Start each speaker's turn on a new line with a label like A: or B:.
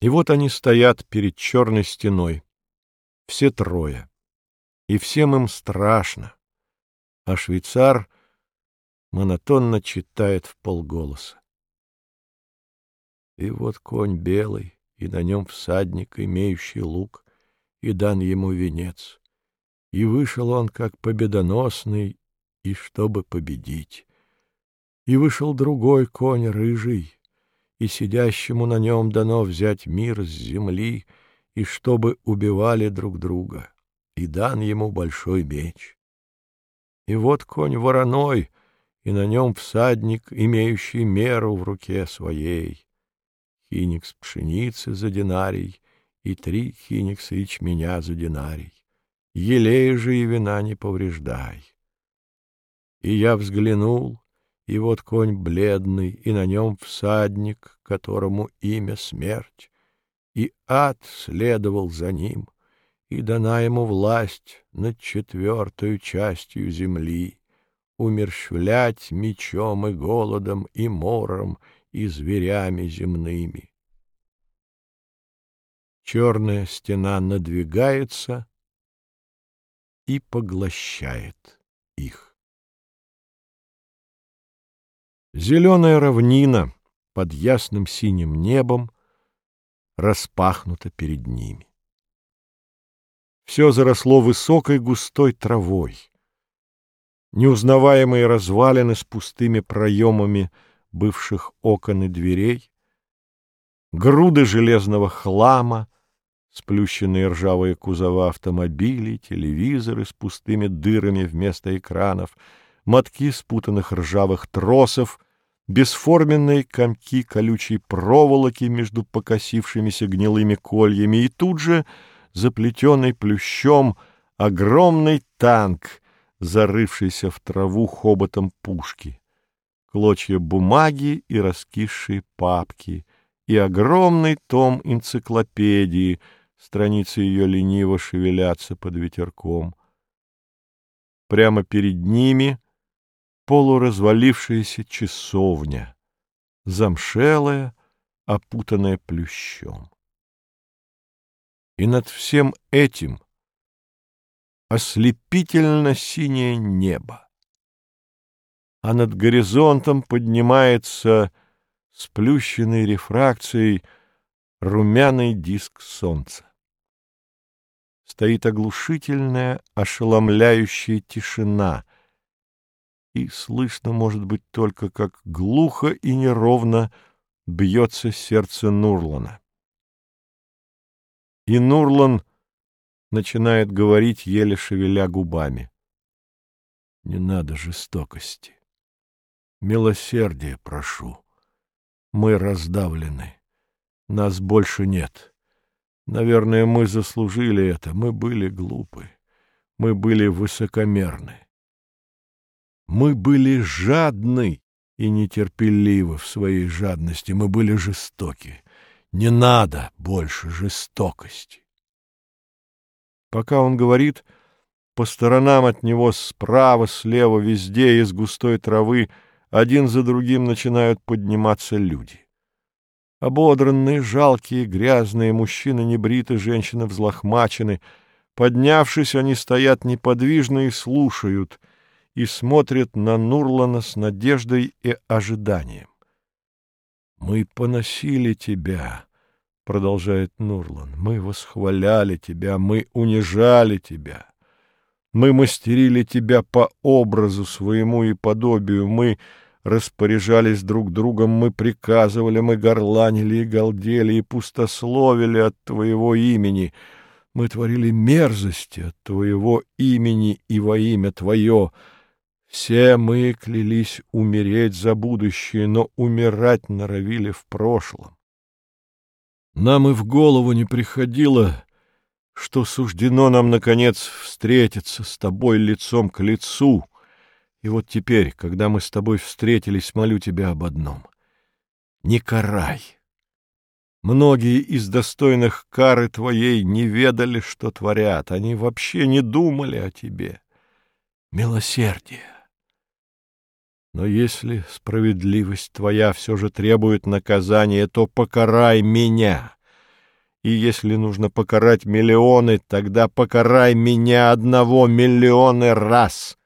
A: И вот они стоят перед черной стеной, все трое, и всем им страшно, а швейцар монотонно читает в полголоса. И вот конь белый, и на нем всадник, имеющий лук, и дан ему венец. И вышел он, как победоносный, и чтобы победить. И вышел другой конь рыжий, и сидящему на нем дано взять мир с земли, и чтобы убивали друг друга, и дан ему большой меч. И вот конь вороной, и на нем всадник, имеющий меру в руке своей. Хиникс пшеницы за динарий и три хиникса ячменя за динарий. Елея же и вина не повреждай. И я взглянул, и вот конь бледный, и на нем всадник, которому имя смерть, и ад следовал за ним, и дана ему власть над четвертую частью земли, умерщвлять мечом и голодом, и мором, и зверями земными. Черная стена надвигается и поглощает их. Зеленая равнина под ясным синим небом распахнута перед ними. Все заросло высокой густой травой. Неузнаваемые развалины с пустыми проемами бывших окон и дверей, груды железного хлама, сплющенные ржавые кузова автомобилей, телевизоры с пустыми дырами вместо экранов, мотки спутанных ржавых тросов, бесформенные комки колючей проволоки между покосившимися гнилыми кольями и тут же, заплетенный плющом, огромный танк, зарывшийся в траву хоботом пушки, клочья бумаги и раскисшие папки, и огромный том энциклопедии, страницы ее лениво шевелятся под ветерком. Прямо перед ними — полуразвалившаяся часовня, замшелая, опутанная плющом. И над всем этим ослепительно синее небо, а над горизонтом поднимается сплющенной рефракцией румяный диск солнца. Стоит оглушительная, ошеломляющая тишина — и слышно, может быть, только как глухо и неровно бьется сердце Нурлана. И Нурлан начинает говорить, еле шевеля губами. Не надо жестокости. Милосердие прошу. Мы раздавлены. Нас больше нет. Наверное, мы заслужили это. Мы были глупы. Мы были высокомерны. Мы были жадны и нетерпеливы в своей жадности, мы были жестоки. Не надо больше жестокости. Пока он говорит, по сторонам от него справа, слева, везде из густой травы один за другим начинают подниматься люди. Ободранные, жалкие, грязные, мужчины небриты, женщины взлохмачены. Поднявшись, они стоят неподвижно и слушают — и смотрит на Нурлана с надеждой и ожиданием. «Мы поносили тебя», — продолжает Нурлан, — «мы восхваляли тебя, мы унижали тебя». Мы мастерили тебя по образу своему и подобию, мы распоряжались друг другом, мы приказывали, мы горланили и галдели, и пустословили от твоего имени. Мы творили мерзости от твоего имени и во имя твое, — все мы клялись умереть за будущее, но умирать норовили в прошлом. Нам и в голову не приходило, что суждено нам, наконец, встретиться с тобой лицом к лицу. И вот теперь, когда мы с тобой встретились, молю тебя об одном — не карай. Многие из достойных кары твоей не ведали, что творят, они вообще не думали о тебе. Милосердие. Но если справедливость твоя все же требует наказания, то покарай меня, И если нужно покарать миллионы, тогда покарай меня одного миллионы раз.